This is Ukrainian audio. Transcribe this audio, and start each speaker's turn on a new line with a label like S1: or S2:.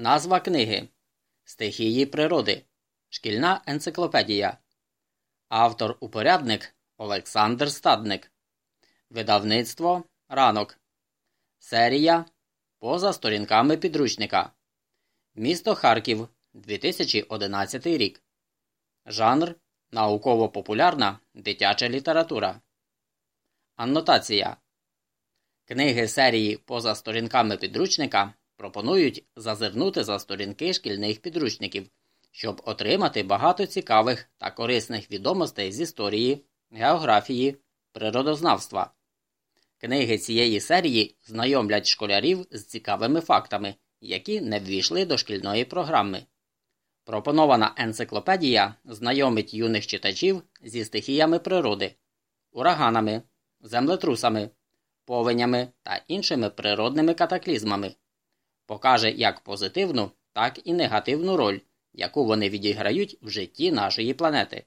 S1: Назва книги Стихії природи. Шкільна енциклопедія. Автор упорядник Олександр Стадник. Видавництво Ранок. Серія Поза сторінками підручника. Місто Харків 2011 рік. Жанр Науково-популярна дитяча література. Аннотація. Книги серії Поза сторінками підручника пропонують зазирнути за сторінки шкільних підручників, щоб отримати багато цікавих та корисних відомостей з історії, географії, природознавства. Книги цієї серії знайомлять школярів з цікавими фактами, які не ввійшли до шкільної програми. Пропонована енциклопедія знайомить юних читачів зі стихіями природи, ураганами, землетрусами, повенями та іншими природними катаклізмами, покаже як позитивну, так і негативну роль, яку вони відіграють в житті нашої планети.